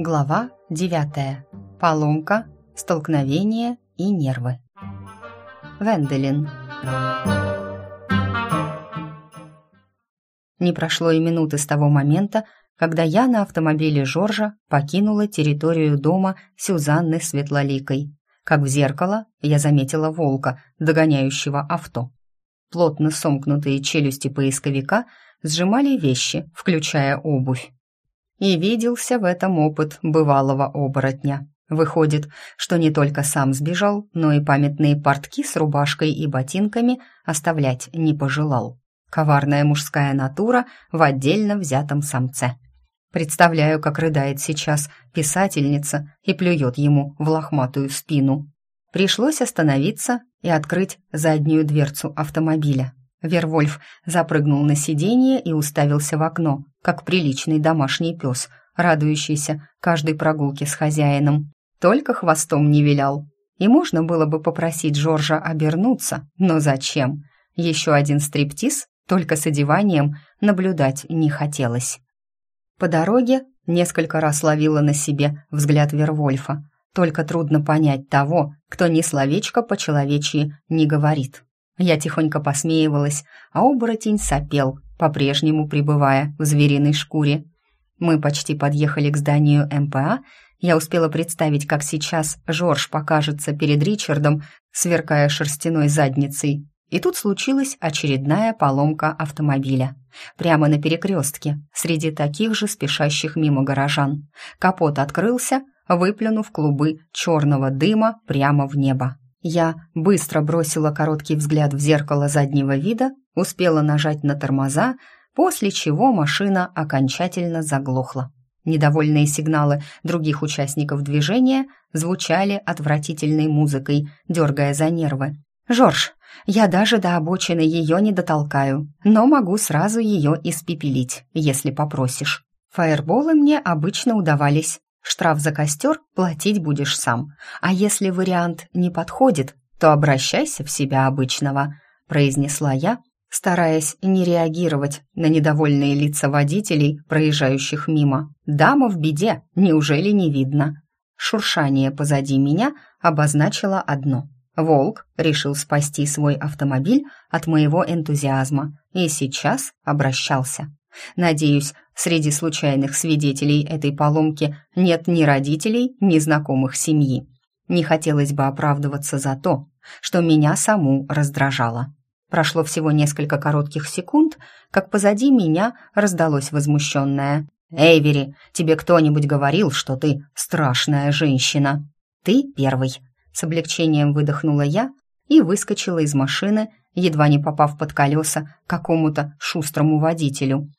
Глава 9. Поломка, столкновение и нервы. Венделин. Не прошло и минуты с того момента, когда я на автомобиле Жоржа покинула территорию дома Сюзанны Светлоликой. Как в зеркало я заметила волка, догоняющего авто. Плотно сомкнутые челюсти поисковика сжимали вещи, включая обувь. И виделся в этом опыт бывалого оборотня. Выходит, что не только сам сбежал, но и памятные портки с рубашкой и ботинками оставлять не пожелал. Коварная мужская натура в отдельно взятом самце. Представляю, как рыдает сейчас писательница и плюет ему в лохматую спину. Пришлось остановиться и открыть заднюю дверцу автомобиля. Вервольф запрыгнул на сиденье и уставился в окно, как приличный домашний пес, радующийся каждой прогулке с хозяином. Только хвостом не вилял. И можно было бы попросить Жоржа обернуться, но зачем? Еще один стриптиз, только с одеванием, наблюдать не хотелось. По дороге несколько раз ловила на себе взгляд Вервольфа, только трудно понять того, кто ни словечко по-человечьи не говорит. Я тихонько посмеивалась, а оборотень сопел, по-прежнему пребывая в звериной шкуре. Мы почти подъехали к зданию МПА. Я успела представить, как сейчас Жорж покажется перед Ричардом, сверкая шерстяной задницей. И тут случилась очередная поломка автомобиля. Прямо на перекрестке, среди таких же спешащих мимо горожан. Капот открылся, выплюнув клубы черного дыма прямо в небо. Я быстро бросила короткий взгляд в зеркало заднего вида, успела нажать на тормоза, после чего машина окончательно заглохла. Недовольные сигналы других участников движения звучали отвратительной музыкой, дергая за нервы. «Жорж, я даже до обочины ее не дотолкаю, но могу сразу ее испепелить, если попросишь. Фаерболы мне обычно удавались Штраф за костер платить будешь сам. А если вариант не подходит, то обращайся в себя обычного», — произнесла я, стараясь не реагировать на недовольные лица водителей, проезжающих мимо. «Дама в беде, неужели не видно?» Шуршание позади меня обозначило одно. Волк решил спасти свой автомобиль от моего энтузиазма и сейчас обращался. Надеюсь, среди случайных свидетелей этой поломки нет ни родителей, ни знакомых семьи. Не хотелось бы оправдываться за то, что меня саму раздражало. Прошло всего несколько коротких секунд, как позади меня раздалось возмущенное. «Эйвери, тебе кто-нибудь говорил, что ты страшная женщина?» «Ты первый», — с облегчением выдохнула я и выскочила из машины, едва не попав под колеса какому-то шустрому водителю.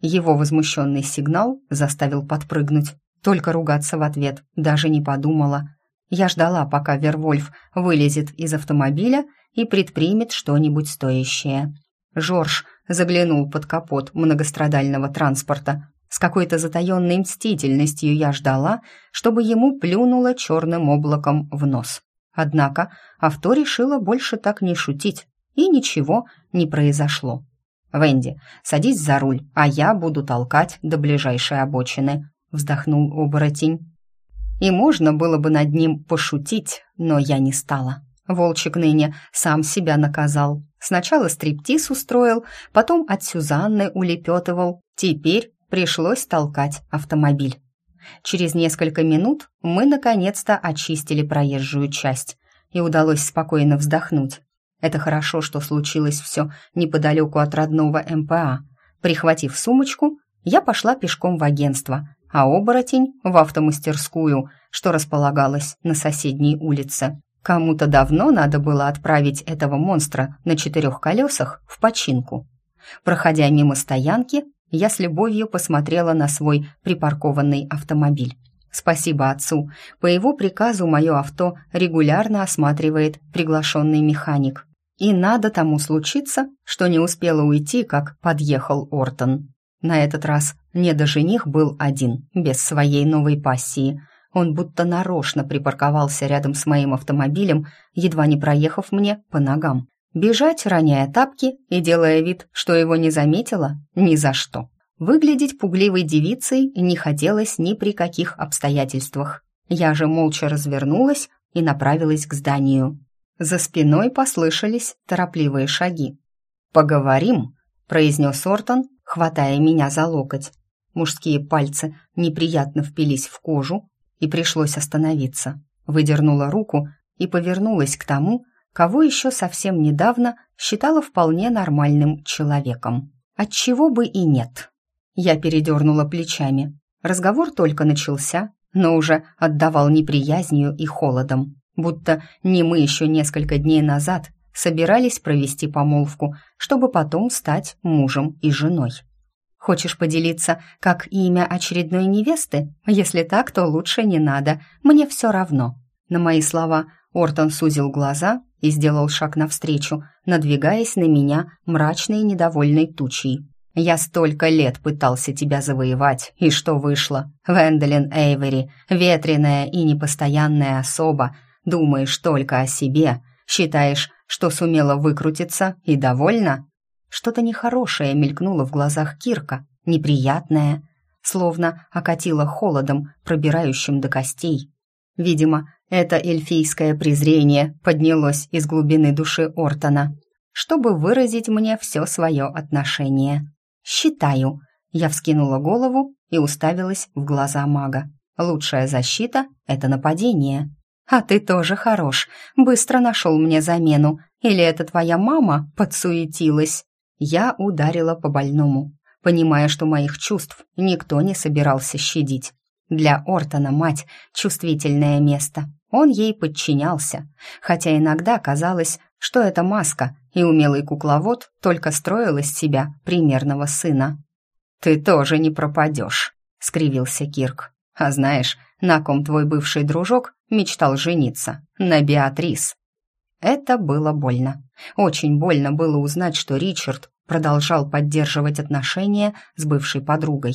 Его возмущенный сигнал заставил подпрыгнуть. Только ругаться в ответ даже не подумала. Я ждала, пока Вервольф вылезет из автомобиля и предпримет что-нибудь стоящее. Жорж заглянул под капот многострадального транспорта. С какой-то затаенной мстительностью я ждала, чтобы ему плюнуло черным облаком в нос. Однако авто решило больше так не шутить, и ничего не произошло. «Венди, садись за руль, а я буду толкать до ближайшей обочины», — вздохнул оборотень. И можно было бы над ним пошутить, но я не стала. Волчик ныне сам себя наказал. Сначала стриптиз устроил, потом от Сюзанны улепетывал. Теперь пришлось толкать автомобиль. Через несколько минут мы наконец-то очистили проезжую часть, и удалось спокойно вздохнуть. Это хорошо, что случилось все неподалеку от родного МПА. Прихватив сумочку, я пошла пешком в агентство, а оборотень — в автомастерскую, что располагалась на соседней улице. Кому-то давно надо было отправить этого монстра на четырех колесах в починку. Проходя мимо стоянки, я с любовью посмотрела на свой припаркованный автомобиль. Спасибо отцу. По его приказу мое авто регулярно осматривает приглашенный механик. И надо тому случиться, что не успела уйти, как подъехал Ортон. На этот раз недожених был один, без своей новой пассии. Он будто нарочно припарковался рядом с моим автомобилем, едва не проехав мне по ногам. Бежать, роняя тапки и делая вид, что его не заметила, ни за что. Выглядеть пугливой девицей не хотелось ни при каких обстоятельствах. Я же молча развернулась и направилась к зданию. За спиной послышались торопливые шаги. «Поговорим», — произнес Ортон, хватая меня за локоть. Мужские пальцы неприятно впились в кожу, и пришлось остановиться. Выдернула руку и повернулась к тому, кого еще совсем недавно считала вполне нормальным человеком. Отчего бы и нет. Я передернула плечами. Разговор только начался, но уже отдавал неприязнью и холодом, будто не мы еще несколько дней назад собирались провести помолвку, чтобы потом стать мужем и женой. Хочешь поделиться, как имя очередной невесты? Если так, то лучше не надо, мне все равно. На мои слова Ортон сузил глаза и сделал шаг навстречу, надвигаясь на меня мрачной и недовольной тучей. Я столько лет пытался тебя завоевать, и что вышло? Венделин Эйвери, ветреная и непостоянная особа, думаешь только о себе, считаешь, что сумела выкрутиться и довольна? Что-то нехорошее мелькнуло в глазах Кирка, неприятное, словно окатило холодом, пробирающим до костей. Видимо, это эльфийское презрение поднялось из глубины души Ортона, чтобы выразить мне все свое отношение. «Считаю». Я вскинула голову и уставилась в глаза мага. «Лучшая защита — это нападение». «А ты тоже хорош. Быстро нашел мне замену. Или это твоя мама подсуетилась?» Я ударила по больному, понимая, что моих чувств никто не собирался щадить. Для Ортона мать — чувствительное место. Он ей подчинялся, хотя иногда казалось, что это маска, и умелый кукловод только строил из себя примерного сына. «Ты тоже не пропадешь», — скривился Кирк. «А знаешь, на ком твой бывший дружок мечтал жениться? На Беатрис». Это было больно. Очень больно было узнать, что Ричард продолжал поддерживать отношения с бывшей подругой.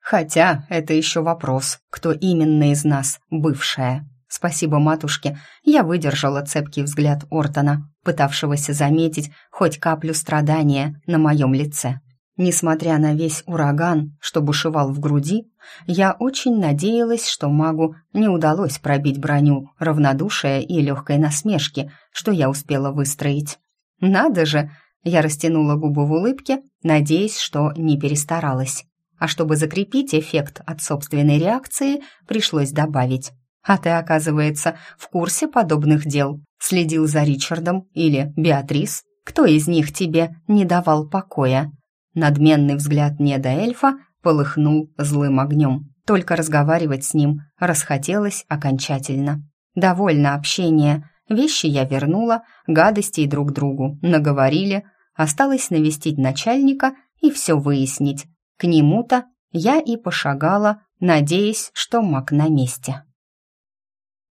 Хотя это еще вопрос, кто именно из нас бывшая. Спасибо матушке, я выдержала цепкий взгляд Ортона, пытавшегося заметить хоть каплю страдания на моем лице. Несмотря на весь ураган, что бушевал в груди, я очень надеялась, что магу не удалось пробить броню равнодушия и легкой насмешки, что я успела выстроить. «Надо же!» — я растянула губы в улыбке, надеясь, что не перестаралась. А чтобы закрепить эффект от собственной реакции, пришлось добавить. А ты, оказывается, в курсе подобных дел. Следил за Ричардом или Беатрис? Кто из них тебе не давал покоя?» Надменный взгляд недоэльфа полыхнул злым огнем. Только разговаривать с ним расхотелось окончательно. Довольно общения. Вещи я вернула, гадостей друг другу наговорили. Осталось навестить начальника и все выяснить. К нему-то я и пошагала, надеясь, что маг на месте.